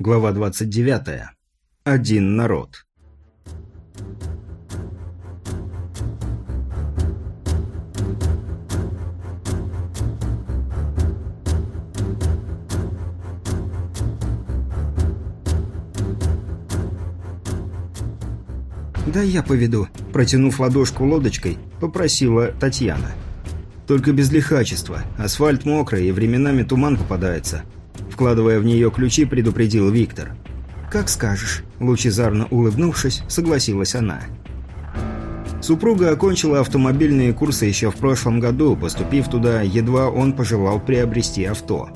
Глава 29. Один народ. «Да я поведу», – протянув ладошку лодочкой, попросила Татьяна. «Только без лихачества. Асфальт мокрый и временами туман попадается. Вкладывая в нее ключи, предупредил Виктор. «Как скажешь», – лучезарно улыбнувшись, согласилась она. Супруга окончила автомобильные курсы еще в прошлом году, поступив туда, едва он пожелал приобрести авто.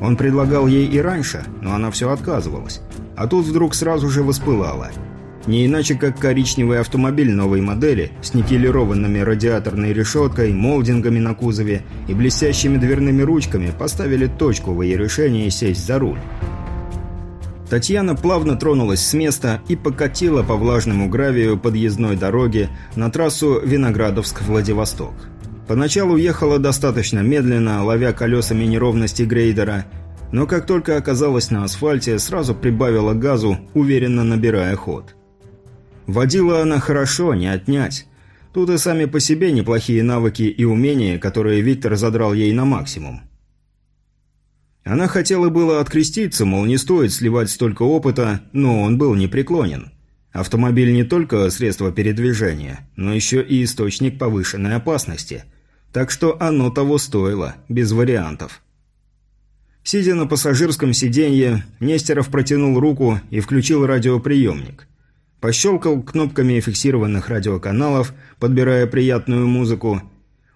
Он предлагал ей и раньше, но она все отказывалась. А тут вдруг сразу же воспылала – не иначе, как коричневый автомобиль новой модели с никелированными радиаторной решеткой, молдингами на кузове и блестящими дверными ручками поставили точку в ее решении сесть за руль. Татьяна плавно тронулась с места и покатила по влажному гравию подъездной дороги на трассу Виноградовск-Владивосток. Поначалу ехала достаточно медленно, ловя колесами неровности грейдера, но как только оказалась на асфальте, сразу прибавила газу, уверенно набирая ход. Водила она хорошо, не отнять. Тут и сами по себе неплохие навыки и умения, которые Виктор задрал ей на максимум. Она хотела было откреститься, мол, не стоит сливать столько опыта, но он был непреклонен. Автомобиль не только средство передвижения, но еще и источник повышенной опасности. Так что оно того стоило, без вариантов. Сидя на пассажирском сиденье, Нестеров протянул руку и включил радиоприемник. Пощелкал кнопками фиксированных радиоканалов, подбирая приятную музыку.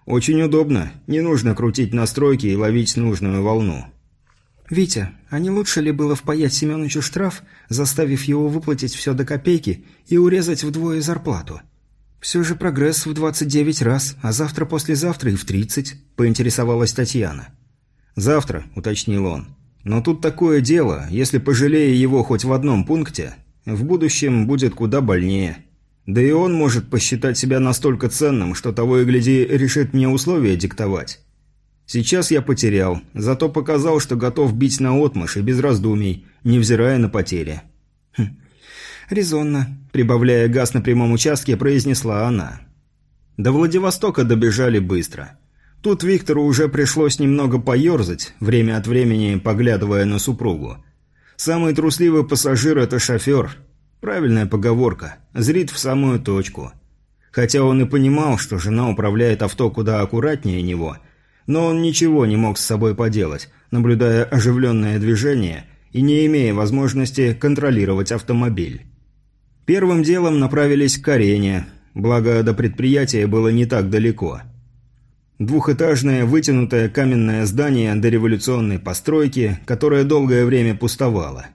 Очень удобно, не нужно крутить настройки и ловить нужную волну. «Витя, а не лучше ли было впаять Семеновичу штраф, заставив его выплатить все до копейки и урезать вдвое зарплату? Все же прогресс в 29 раз, а завтра-послезавтра и в 30», – поинтересовалась Татьяна. «Завтра», – уточнил он. «Но тут такое дело, если пожалея его хоть в одном пункте, в будущем будет куда больнее. Да и он может посчитать себя настолько ценным, что того и гляди решит мне условия диктовать. Сейчас я потерял, зато показал, что готов бить на отмышь и без раздумий, невзирая на потери. Хм. «Резонно», – прибавляя газ на прямом участке, произнесла она. До Владивостока добежали быстро. Тут Виктору уже пришлось немного поерзать, время от времени поглядывая на супругу. Самый трусливый пассажир – это шофер. Правильная поговорка. Зрит в самую точку. Хотя он и понимал, что жена управляет авто куда аккуратнее него, но он ничего не мог с собой поделать, наблюдая оживленное движение и не имея возможности контролировать автомобиль. Первым делом направились к арене, благо до предприятия было не так далеко – Двухэтажное вытянутое каменное здание дореволюционной постройки, которое долгое время пустовало.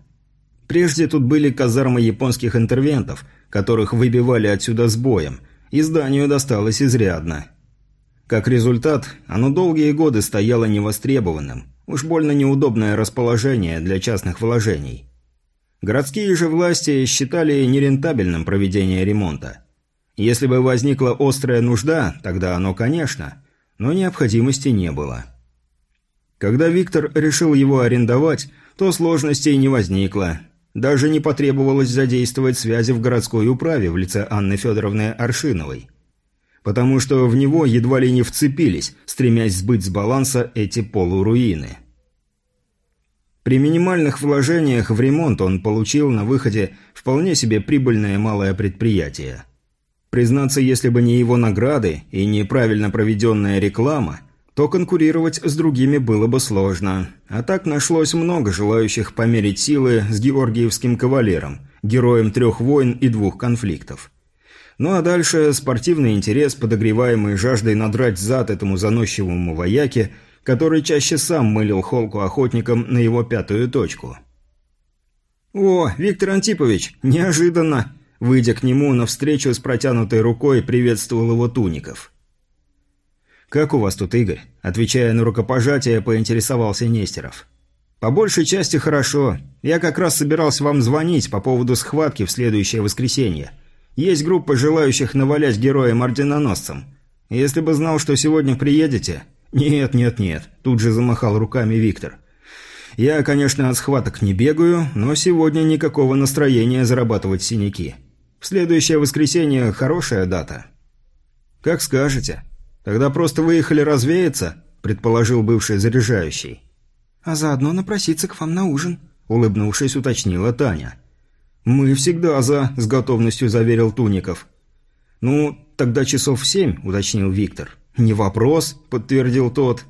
Прежде тут были казармы японских интервентов, которых выбивали отсюда с боем, и зданию досталось изрядно. Как результат, оно долгие годы стояло невостребованным, уж больно неудобное расположение для частных вложений. Городские же власти считали нерентабельным проведение ремонта. Если бы возникла острая нужда, тогда оно, конечно – но необходимости не было. Когда Виктор решил его арендовать, то сложностей не возникло. Даже не потребовалось задействовать связи в городской управе в лице Анны Федоровны Аршиновой. Потому что в него едва ли не вцепились, стремясь сбыть с баланса эти полуруины. При минимальных вложениях в ремонт он получил на выходе вполне себе прибыльное малое предприятие – Признаться, если бы не его награды и неправильно проведенная реклама, то конкурировать с другими было бы сложно. А так нашлось много желающих померить силы с георгиевским кавалером, героем трех войн и двух конфликтов. Ну а дальше спортивный интерес, подогреваемый жаждой надрать зад этому заносчивому вояке, который чаще сам мылил холку охотникам на его пятую точку. «О, Виктор Антипович, неожиданно!» Выйдя к нему, навстречу с протянутой рукой приветствовал его Туников. «Как у вас тут, Игорь?» Отвечая на рукопожатие, поинтересовался Нестеров. «По большей части хорошо. Я как раз собирался вам звонить по поводу схватки в следующее воскресенье. Есть группа желающих навалять героям-орденоносцам. Если бы знал, что сегодня приедете...» «Нет, нет, нет», – тут же замахал руками Виктор. Я, конечно, от схваток не бегаю, но сегодня никакого настроения зарабатывать синяки. В следующее воскресенье хорошая дата». «Как скажете. Тогда просто выехали развеяться», – предположил бывший заряжающий. «А заодно напроситься к вам на ужин», – улыбнувшись, уточнила Таня. «Мы всегда за», – с готовностью заверил Туников. «Ну, тогда часов в семь», – уточнил Виктор. «Не вопрос», – подтвердил тот.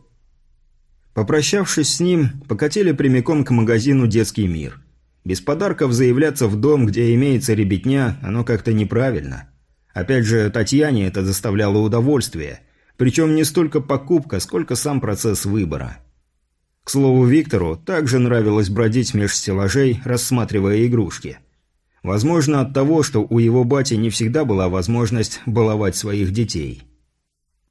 Попрощавшись с ним, покатили прямиком к магазину «Детский мир». Без подарков заявляться в дом, где имеется ребятня, оно как-то неправильно. Опять же, Татьяне это доставляло удовольствие. Причем не столько покупка, сколько сам процесс выбора. К слову, Виктору также нравилось бродить меж стеллажей, рассматривая игрушки. Возможно, от того, что у его бати не всегда была возможность баловать своих детей.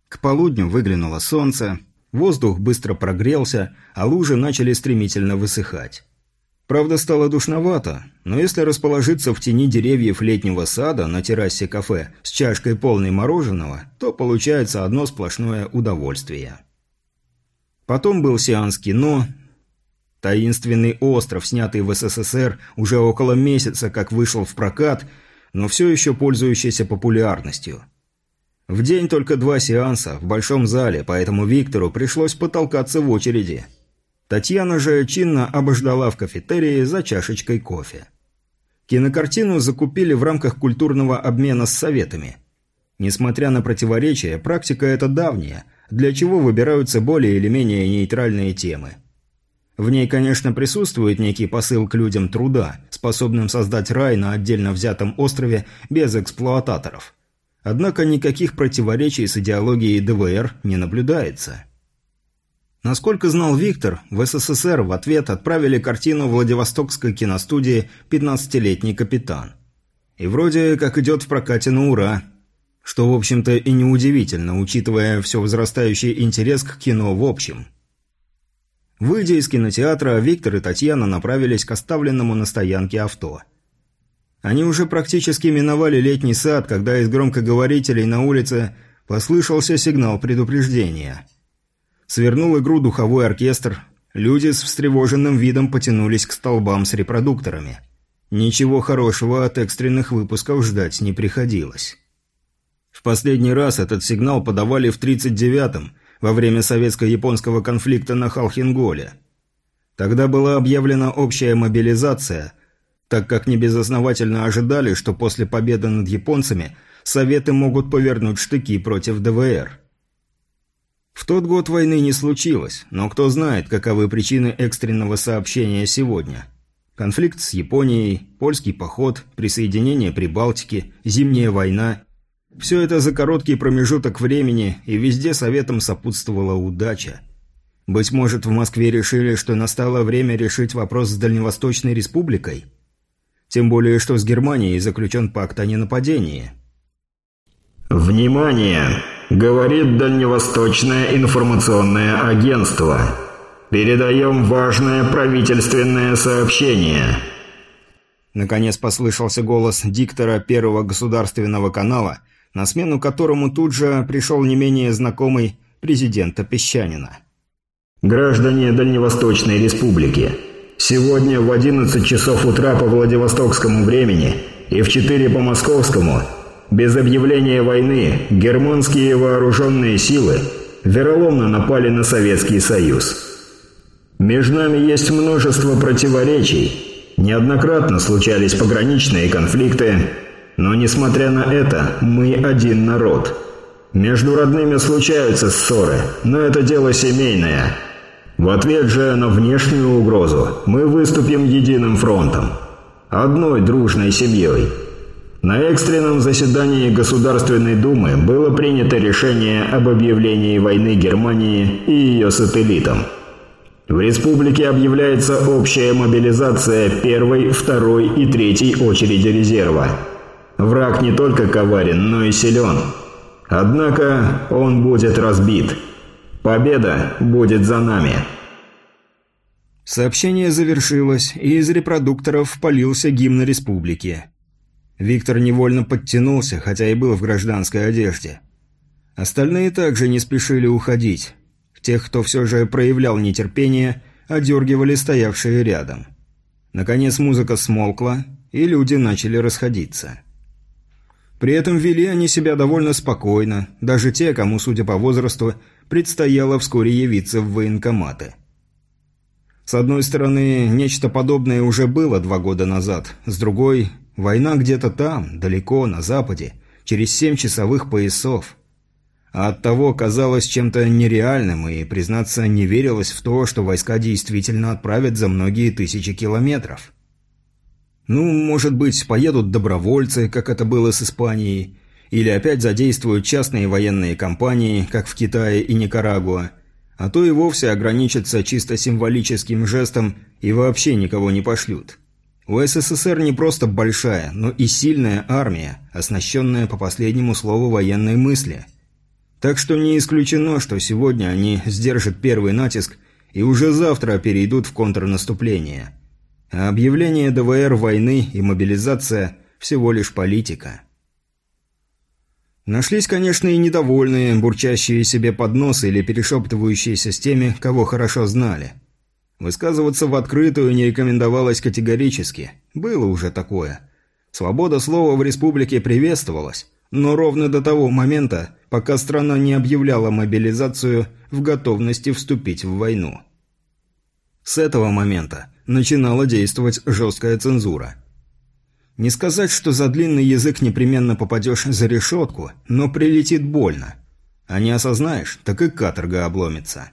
К полудню выглянуло солнце, воздух быстро прогрелся, а лужи начали стремительно высыхать. Правда, стало душновато, но если расположиться в тени деревьев летнего сада на террасе кафе с чашкой полной мороженого, то получается одно сплошное удовольствие. Потом был сеанс кино. Таинственный остров, снятый в СССР уже около месяца, как вышел в прокат, но все еще пользующийся популярностью. В день только два сеанса в большом зале, поэтому Виктору пришлось потолкаться в очереди – Татьяна же чинно обождала в кафетерии за чашечкой кофе. Кинокартину закупили в рамках культурного обмена с советами. Несмотря на противоречия, практика эта давняя, для чего выбираются более или менее нейтральные темы. В ней, конечно, присутствует некий посыл к людям труда, способным создать рай на отдельно взятом острове без эксплуататоров. Однако никаких противоречий с идеологией ДВР не наблюдается. Насколько знал Виктор, в СССР в ответ отправили картину Владивостокской киностудии «15-летний капитан». И вроде как идет в прокате на ура. Что, в общем-то, и неудивительно, учитывая все возрастающий интерес к кино в общем. Выйдя из кинотеатра, Виктор и Татьяна направились к оставленному на стоянке авто. Они уже практически миновали летний сад, когда из громкоговорителей на улице послышался сигнал предупреждения – Свернул игру духовой оркестр. Люди с встревоженным видом потянулись к столбам с репродукторами. Ничего хорошего от экстренных выпусков ждать не приходилось. В последний раз этот сигнал подавали в 39-м, во время советско-японского конфликта на Халхинголе. Тогда была объявлена общая мобилизация, так как небезосновательно ожидали, что после победы над японцами Советы могут повернуть штыки против ДВР. В тот год войны не случилось, но кто знает, каковы причины экстренного сообщения сегодня. Конфликт с Японией, польский поход, присоединение Прибалтики, зимняя война – все это за короткий промежуток времени, и везде советам сопутствовала удача. Быть может, в Москве решили, что настало время решить вопрос с Дальневосточной республикой? Тем более, что с Германией заключен пакт о ненападении. «Внимание!» Говорит Дальневосточное информационное агентство. Передаем важное правительственное сообщение. Наконец послышался голос диктора Первого государственного канала, на смену которому тут же пришел не менее знакомый президента Песчанина. Граждане Дальневосточной Республики, сегодня в 11 часов утра по Владивостокскому времени и в 4 по московскому – без объявления войны германские вооруженные силы вероломно напали на Советский Союз. Между нами есть множество противоречий. Неоднократно случались пограничные конфликты, но несмотря на это, мы один народ. Между родными случаются ссоры, но это дело семейное. В ответ же на внешнюю угрозу мы выступим единым фронтом. Одной дружной семьей – на экстренном заседании Государственной Думы было принято решение об объявлении войны Германии и ее сателлитам. В республике объявляется общая мобилизация первой, второй и третьей очереди резерва. Враг не только коварен, но и силен. Однако он будет разбит. Победа будет за нами. Сообщение завершилось, и из репродукторов полился гимн республики. Виктор невольно подтянулся, хотя и был в гражданской одежде. Остальные также не спешили уходить. Тех, кто все же проявлял нетерпение, одергивали стоявшие рядом. Наконец музыка смолкла, и люди начали расходиться. При этом вели они себя довольно спокойно, даже те, кому, судя по возрасту, предстояло вскоре явиться в военкоматы. С одной стороны, нечто подобное уже было два года назад, с другой – война где-то там, далеко, на западе, через семь часовых поясов. А оттого казалось чем-то нереальным и, признаться, не верилось в то, что войска действительно отправят за многие тысячи километров. Ну, может быть, поедут добровольцы, как это было с Испанией, или опять задействуют частные военные компании, как в Китае и Никарагуа, а то и вовсе ограничатся чисто символическим жестом и вообще никого не пошлют. У СССР не просто большая, но и сильная армия, оснащенная по последнему слову военной мысли. Так что не исключено, что сегодня они сдержат первый натиск и уже завтра перейдут в контрнаступление – а объявление ДВР войны и мобилизация – всего лишь политика. Нашлись, конечно, и недовольные, бурчащие себе под нос или перешептывающиеся с теми, кого хорошо знали. Высказываться в открытую не рекомендовалось категорически. Было уже такое. Свобода слова в республике приветствовалась, но ровно до того момента, пока страна не объявляла мобилизацию в готовности вступить в войну. С этого момента начинала действовать жесткая цензура. Не сказать, что за длинный язык непременно попадешь за решетку, но прилетит больно. А не осознаешь, так и каторга обломится.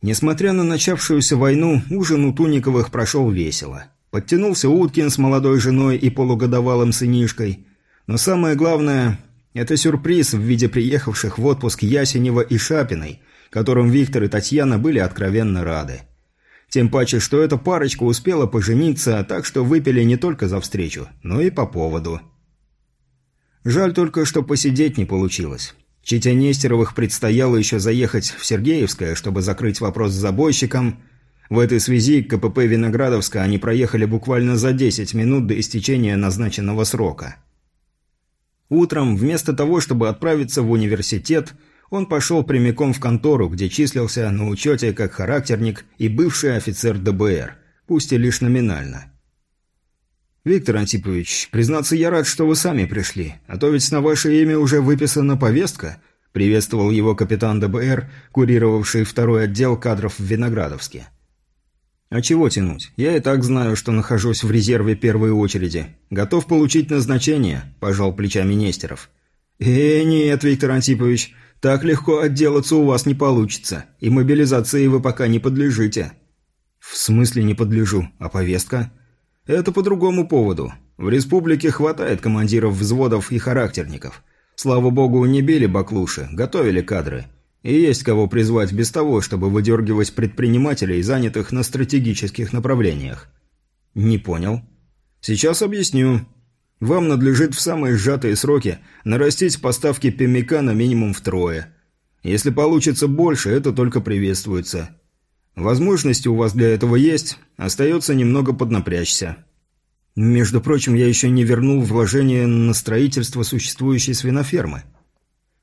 Несмотря на начавшуюся войну, ужин у Туниковых прошел весело. Подтянулся Уткин с молодой женой и полугодовалым сынишкой. Но самое главное – это сюрприз в виде приехавших в отпуск Ясенева и Шапиной, которым Виктор и Татьяна были откровенно рады. Тем паче, что эта парочка успела пожениться, так что выпили не только за встречу, но и по поводу. Жаль только, что посидеть не получилось. Читя Нестеровых предстояло еще заехать в Сергеевское, чтобы закрыть вопрос с забойщиком. В этой связи к КПП Виноградовска они проехали буквально за 10 минут до истечения назначенного срока. Утром, вместо того, чтобы отправиться в университет, он пошел прямиком в контору, где числился на учете как характерник и бывший офицер ДБР, пусть и лишь номинально. «Виктор Антипович, признаться, я рад, что вы сами пришли, а то ведь на ваше имя уже выписана повестка», приветствовал его капитан ДБР, курировавший второй отдел кадров в Виноградовске. «А чего тянуть? Я и так знаю, что нахожусь в резерве первой очереди. Готов получить назначение», – пожал плечами Нестеров. «Э, нет, Виктор Антипович, так легко отделаться у вас не получится, и мобилизации вы пока не подлежите». «В смысле не подлежу? А повестка?» «Это по другому поводу. В республике хватает командиров взводов и характерников. Слава богу, не били баклуши, готовили кадры. И есть кого призвать без того, чтобы выдергивать предпринимателей, занятых на стратегических направлениях». «Не понял». «Сейчас объясню. Вам надлежит в самые сжатые сроки нарастить поставки пемика на минимум втрое. Если получится больше, это только приветствуется. Возможности у вас для этого есть, остается немного поднапрячься. Между прочим, я еще не вернул вложение на строительство существующей свинофермы.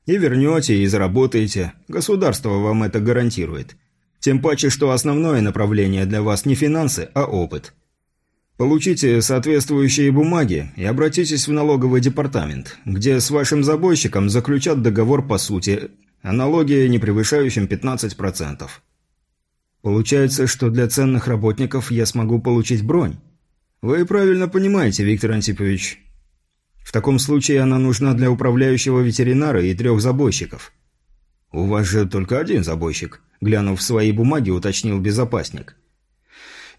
И вернете, и заработаете. Государство вам это гарантирует. Тем паче, что основное направление для вас не финансы, а опыт – Получите соответствующие бумаги и обратитесь в налоговый департамент, где с вашим забойщиком заключат договор по сути, о налоге, не превышающем 15%. Получается, что для ценных работников я смогу получить бронь? Вы правильно понимаете, Виктор Антипович. В таком случае она нужна для управляющего ветеринара и трех забойщиков. У вас же только один забойщик, глянув в свои бумаги, уточнил безопасник.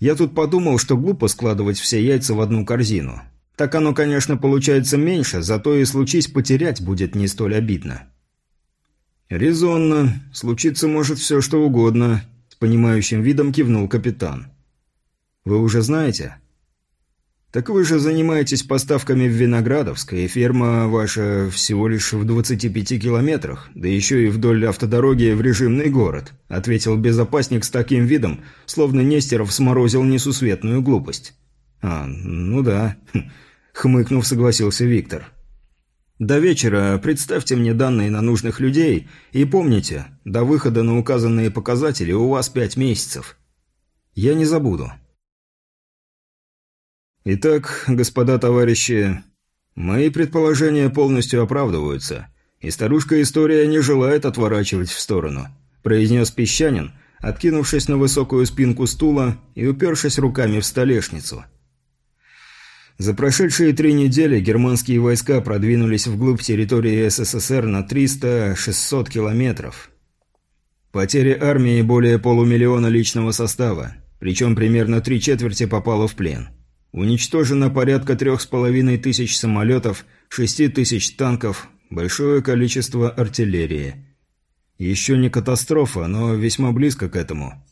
Я тут подумал, что глупо складывать все яйца в одну корзину. Так оно, конечно, получается меньше, зато и случись потерять будет не столь обидно. «Резонно. Случиться может все, что угодно», – понимающим видом кивнул капитан. «Вы уже знаете?» «Так вы же занимаетесь поставками в Виноградовск, и ферма ваша всего лишь в 25 километрах, да еще и вдоль автодороги в режимный город», ответил безопасник с таким видом, словно Нестеров сморозил несусветную глупость. «А, ну да», – хмыкнув, согласился Виктор. До вечера представьте мне данные на нужных людей и помните, до выхода на указанные показатели у вас пять месяцев. Я не забуду. Итак, господа товарищи, мои предположения полностью оправдываются, и старушка-история не желает отворачивать в сторону, произнес песчанин, откинувшись на высокую спинку стула и упершись руками в столешницу. За прошедшие три недели германские войска продвинулись вглубь территории СССР на 300-600 километров. Потери армии более полумиллиона личного состава, причем примерно три четверти попало в плен. Уничтожено порядка трех с половиной тысяч самолетов, шести тысяч танков, большое количество артиллерии. Еще не катастрофа, но весьма близко к этому.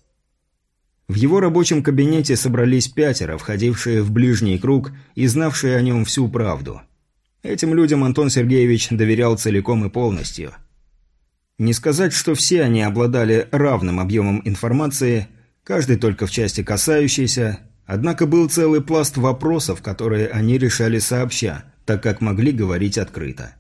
В его рабочем кабинете собрались пятеро, входившие в ближний круг и знавшие о нем всю правду. Этим людям Антон Сергеевич доверял целиком и полностью. Не сказать, что все они обладали равным объемом информации, каждый только в части касающейся, однако был целый пласт вопросов, которые они решали сообща, так как могли говорить открыто.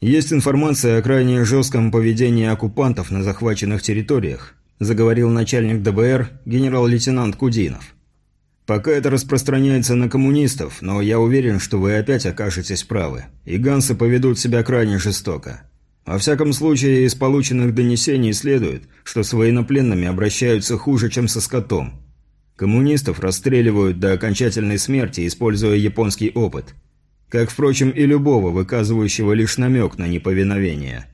Есть информация о крайне жестком поведении оккупантов на захваченных территориях, заговорил начальник ДБР генерал-лейтенант Кудинов. «Пока это распространяется на коммунистов, но я уверен, что вы опять окажетесь правы, и гансы поведут себя крайне жестоко. Во всяком случае, из полученных донесений следует, что с военнопленными обращаются хуже, чем со скотом. Коммунистов расстреливают до окончательной смерти, используя японский опыт. Как, впрочем, и любого, выказывающего лишь намек на неповиновение».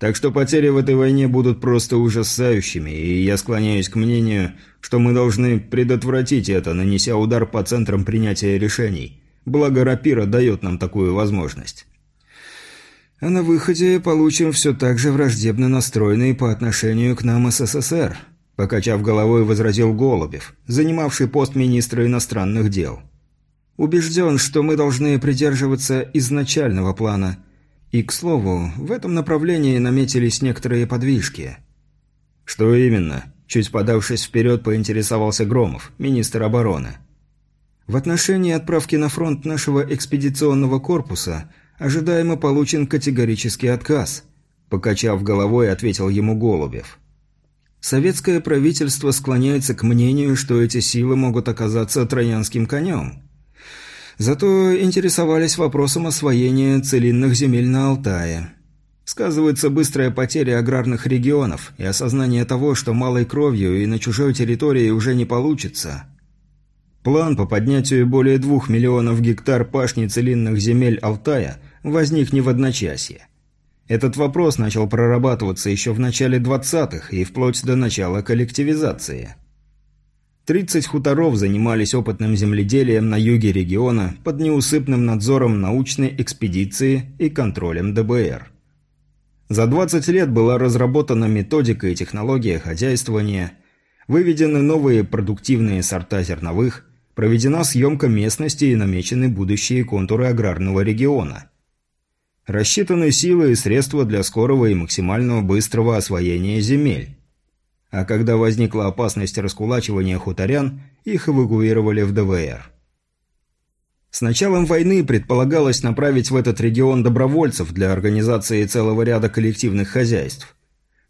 Так что потери в этой войне будут просто ужасающими, и я склоняюсь к мнению, что мы должны предотвратить это, нанеся удар по центрам принятия решений. Благо рапира дает нам такую возможность. А на выходе получим все так же враждебно настроенные по отношению к нам СССР, покачав головой, возразил Голубев, занимавший пост министра иностранных дел. Убежден, что мы должны придерживаться изначального плана – и, к слову, в этом направлении наметились некоторые подвижки. «Что именно?» – чуть подавшись вперед, поинтересовался Громов, министр обороны. «В отношении отправки на фронт нашего экспедиционного корпуса ожидаемо получен категорический отказ», – покачав головой, ответил ему Голубев. «Советское правительство склоняется к мнению, что эти силы могут оказаться троянским конем». Зато интересовались вопросом освоения целинных земель на Алтае. Сказывается быстрая потеря аграрных регионов и осознание того, что малой кровью и на чужой территории уже не получится. План по поднятию более двух миллионов гектар пашни целинных земель Алтая возник не в одночасье. Этот вопрос начал прорабатываться еще в начале 20-х и вплоть до начала коллективизации – 30 хуторов занимались опытным земледелием на юге региона под неусыпным надзором научной экспедиции и контролем ДБР. За 20 лет была разработана методика и технология хозяйствования, выведены новые продуктивные сорта зерновых, проведена съемка местности и намечены будущие контуры аграрного региона. Рассчитаны силы и средства для скорого и максимального быстрого освоения земель а когда возникла опасность раскулачивания хуторян, их эвакуировали в ДВР. С началом войны предполагалось направить в этот регион добровольцев для организации целого ряда коллективных хозяйств.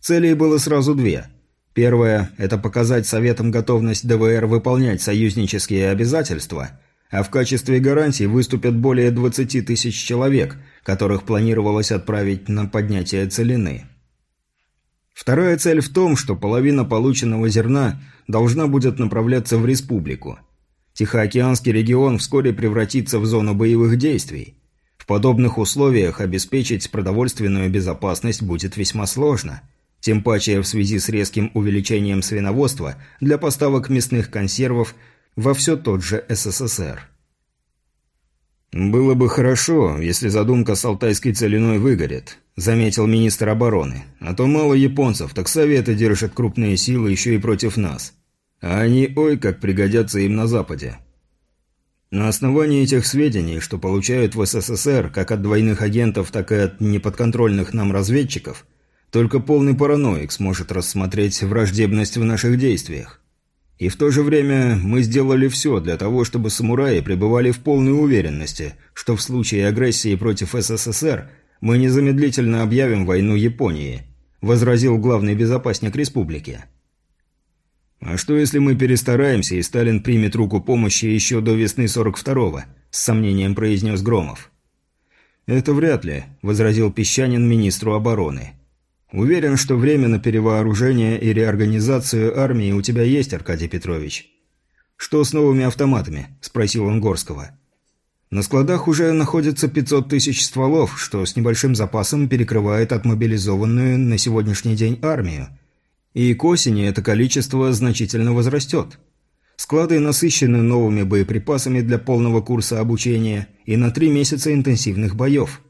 Целей было сразу две. Первая – это показать Советам готовность ДВР выполнять союзнические обязательства, а в качестве гарантии выступят более 20 тысяч человек, которых планировалось отправить на поднятие целины. Вторая цель в том, что половина полученного зерна должна будет направляться в республику. Тихоокеанский регион вскоре превратится в зону боевых действий. В подобных условиях обеспечить продовольственную безопасность будет весьма сложно. Тем паче в связи с резким увеличением свиноводства для поставок мясных консервов во все тот же СССР. «Было бы хорошо, если задумка с алтайской целиной выгорит», – заметил министр обороны. «А то мало японцев, так советы держат крупные силы еще и против нас. А они ой как пригодятся им на Западе». На основании этих сведений, что получают в СССР как от двойных агентов, так и от неподконтрольных нам разведчиков, только полный параноик сможет рассмотреть враждебность в наших действиях. И в то же время мы сделали все для того, чтобы самураи пребывали в полной уверенности, что в случае агрессии против СССР мы незамедлительно объявим войну Японии, возразил главный безопасник республики. А что если мы перестараемся и Сталин примет руку помощи еще до весны 42-го, с сомнением произнес Громов. Это вряд ли, возразил Песчанин министру обороны. Уверен, что время на перевооружение и реорганизацию армии у тебя есть, Аркадий Петрович. Что с новыми автоматами? спросил он Горского. На складах уже находится 500 тысяч стволов, что с небольшим запасом перекрывает отмобилизованную на сегодняшний день армию. И к осени это количество значительно возрастет. Склады насыщены новыми боеприпасами для полного курса обучения и на три месяца интенсивных боев.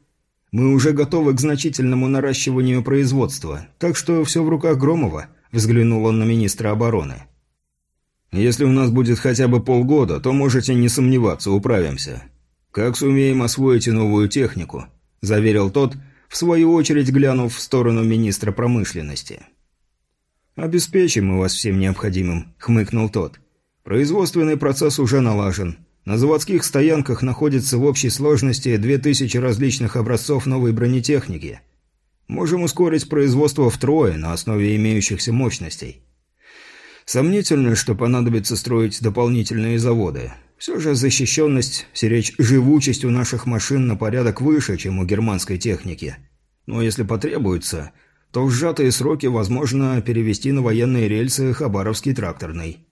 Мы уже готовы к значительному наращиванию производства, так что все в руках Громова», – взглянул он на министра обороны. «Если у нас будет хотя бы полгода, то можете не сомневаться, управимся. Как сумеем освоить новую технику», – заверил тот, в свою очередь глянув в сторону министра промышленности. «Обеспечим мы вас всем необходимым», – хмыкнул тот. «Производственный процесс уже налажен. На заводских стоянках находится в общей сложности 2000 различных образцов новой бронетехники. Можем ускорить производство втрое на основе имеющихся мощностей. Сомнительно, что понадобится строить дополнительные заводы. Все же защищенность, сиречь живучесть у наших машин на порядок выше, чем у германской техники. Но если потребуется, то в сжатые сроки возможно перевести на военные рельсы Хабаровский тракторный.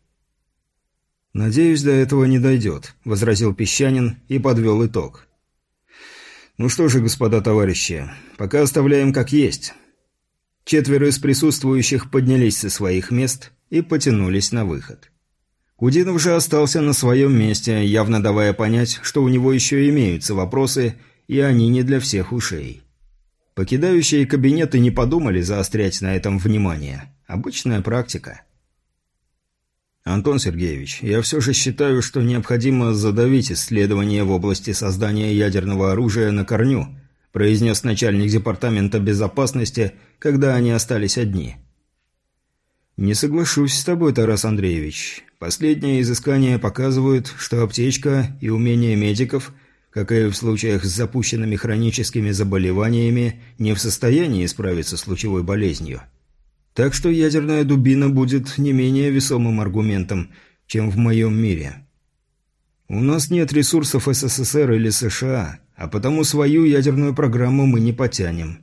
«Надеюсь, до этого не дойдет», – возразил Песчанин и подвел итог. «Ну что же, господа товарищи, пока оставляем как есть». Четверо из присутствующих поднялись со своих мест и потянулись на выход. Кудинов же остался на своем месте, явно давая понять, что у него еще имеются вопросы, и они не для всех ушей. Покидающие кабинеты не подумали заострять на этом внимание. Обычная практика – «Антон Сергеевич, я все же считаю, что необходимо задавить исследования в области создания ядерного оружия на корню», произнес начальник Департамента безопасности, когда они остались одни. «Не соглашусь с тобой, Тарас Андреевич. Последние изыскания показывают, что аптечка и умения медиков, как и в случаях с запущенными хроническими заболеваниями, не в состоянии справиться с лучевой болезнью». Так что ядерная дубина будет не менее весомым аргументом, чем в моем мире. У нас нет ресурсов СССР или США, а потому свою ядерную программу мы не потянем.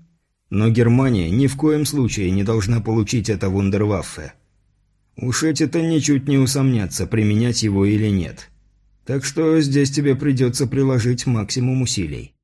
Но Германия ни в коем случае не должна получить это вундерваффе. Уж эти-то ничуть не усомнятся, применять его или нет. Так что здесь тебе придется приложить максимум усилий.